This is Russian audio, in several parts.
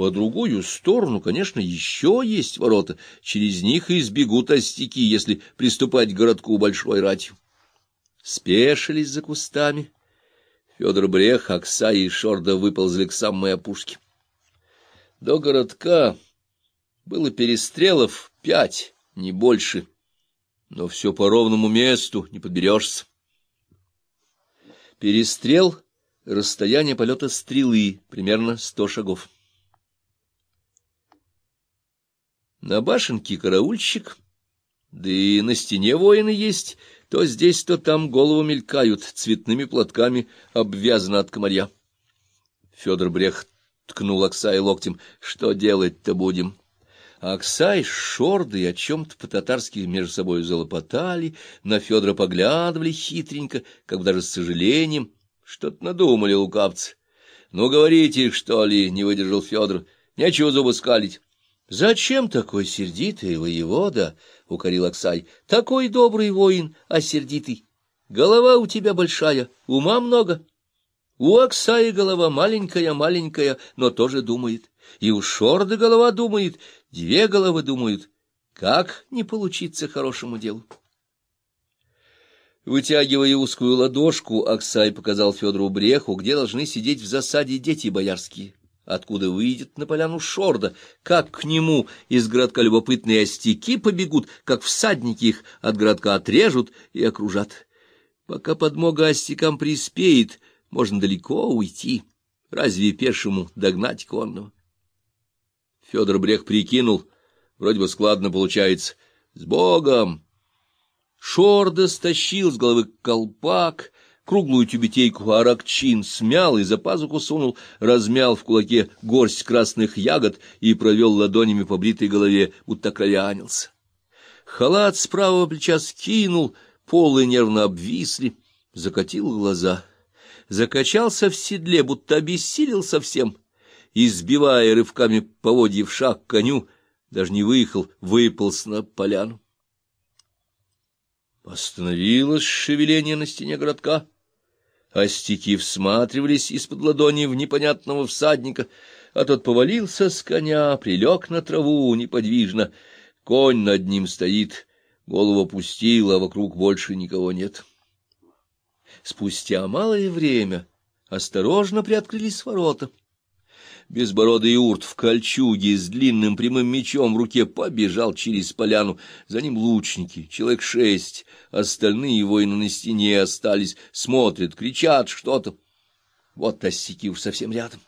По другую сторону, конечно, еще есть ворота. Через них избегут остяки, если приступать к городку большой ратью. Спешились за кустами. Федор Брех, Окса и Шорда выползли к самой опушке. До городка было перестрелов пять, не больше, но все по ровному месту, не подберешься. Перестрел — расстояние полета стрелы, примерно сто шагов. На башенке караульщик, да и на стене воины есть, то здесь, то там головы мелькают, цветными платками обвязаны от комарья. Федор Брех ткнул Аксай локтем. — Что делать-то будем? Аксай с Шордой о чем-то по-татарски между собой залопотали, на Федора поглядывали хитренько, как бы даже с сожалением. Что-то надумали лукавцы. — Ну, говорите, что ли, — не выдержал Федор, — нечего зубы скалить. Зачем такой сердитый воевода? — укорил Аксай. — Такой добрый воин, а сердитый. Голова у тебя большая, ума много. У Аксая голова маленькая-маленькая, но тоже думает. И у Шорды голова думает, две головы думают. Как не получиться хорошему делу? Вытягивая узкую ладошку, Аксай показал Федору Бреху, где должны сидеть в засаде дети боярские откуда выйдет на поляну Шорда, как к нему из городка любопытные остяки побегут, как всадники их от городка отрежут и окружат. Пока подмога остякам приспеет, можно далеко уйти. Разве пешему догнать конного? Федор Брех прикинул, вроде бы складно получается. С Богом! Шорда стащил с головы колпак, круглую тюбетейку аракчин смял и за пазуху сунул, размял в кулаке горсть красных ягод и провел ладонями по бритой голове, будто кровянился. Халат с правого плеча скинул, полы нервно обвисли, закатил глаза, закачался в седле, будто обессилел совсем, избивая рывками поводья в шаг коню, даже не выехал, выполз на поляну. Остановилось шевеление на стене городка. Остяки всматривались из-под ладони в непонятного всадника, а тот повалился с коня, прилег на траву неподвижно. Конь над ним стоит, голову опустил, а вокруг больше никого нет. Спустя малое время осторожно приоткрылись ворота. Безбородый урт в кольчуге с длинным прямым мечом в руке побежал через поляну. За ним лучники, человек шесть, остальные воины на стене остались, смотрят, кричат что-то. Вот осеки уж совсем рядом.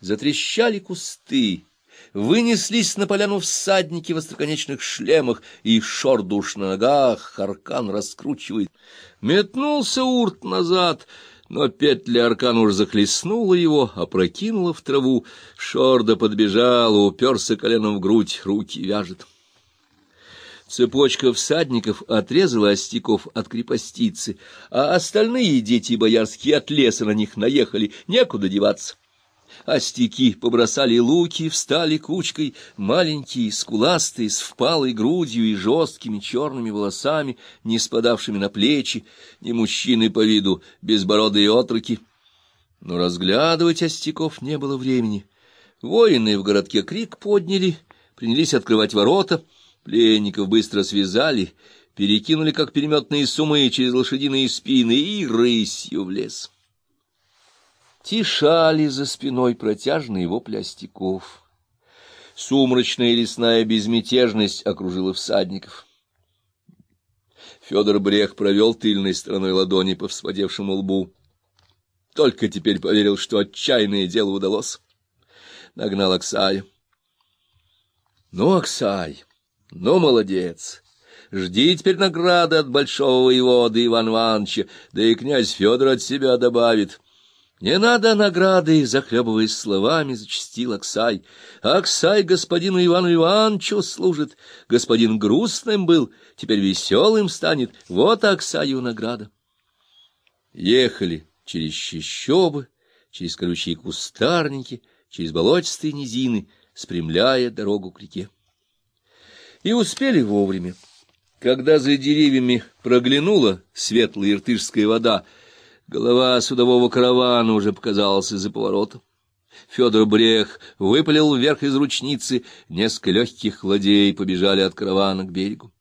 Затрещали кусты, вынеслись на поляну всадники в остроконечных шлемах, и шордуш на ногах, харкан раскручивает. Метнулся урт назад — но петля аркан уж захлестнула его, опрокинула в траву. Шорда подбежала, уперся коленом в грудь, руки вяжет. Цепочка всадников отрезала остяков от крепостицы, а остальные дети боярские от леса на них наехали, некуда деваться. Остяки побросали луки, встали кучкой, маленькие, скуластые, с впалой грудью и жесткими черными волосами, не спадавшими на плечи, не мужчины по виду, безбородые отроки. Но разглядывать остяков не было времени. Воины в городке крик подняли, принялись открывать ворота, пленников быстро связали, перекинули, как переметные сумы, через лошадиные спины и рысью в лес. Тишали за спиной протяжные вопли остяков. Сумрачная лесная безмятежность окружила всадников. Федор Брех провел тыльной стороной ладони по всводевшему лбу. Только теперь поверил, что отчаянное дело удалось. Нагнал Аксая. — Ну, Аксай, ну, молодец! Жди теперь награды от большого воевода Ивана Ивановича, да и князь Федор от себя добавит. Не надо награды, захлебываясь словами, зачастил Аксай. Аксай господину Ивану Ивановичу служит. Господин грустным был, теперь веселым станет. Вот Аксаю награда. Ехали через чащобы, через колючие кустарники, через болотистые низины, спрямляя дорогу к реке. И успели вовремя. Когда за деревьями проглянула светлая иртышская вода, Голова судового каравана уже показалась из-за поворота. Федор Брех выпалил вверх из ручницы, несколько легких ладей побежали от каравана к берегу.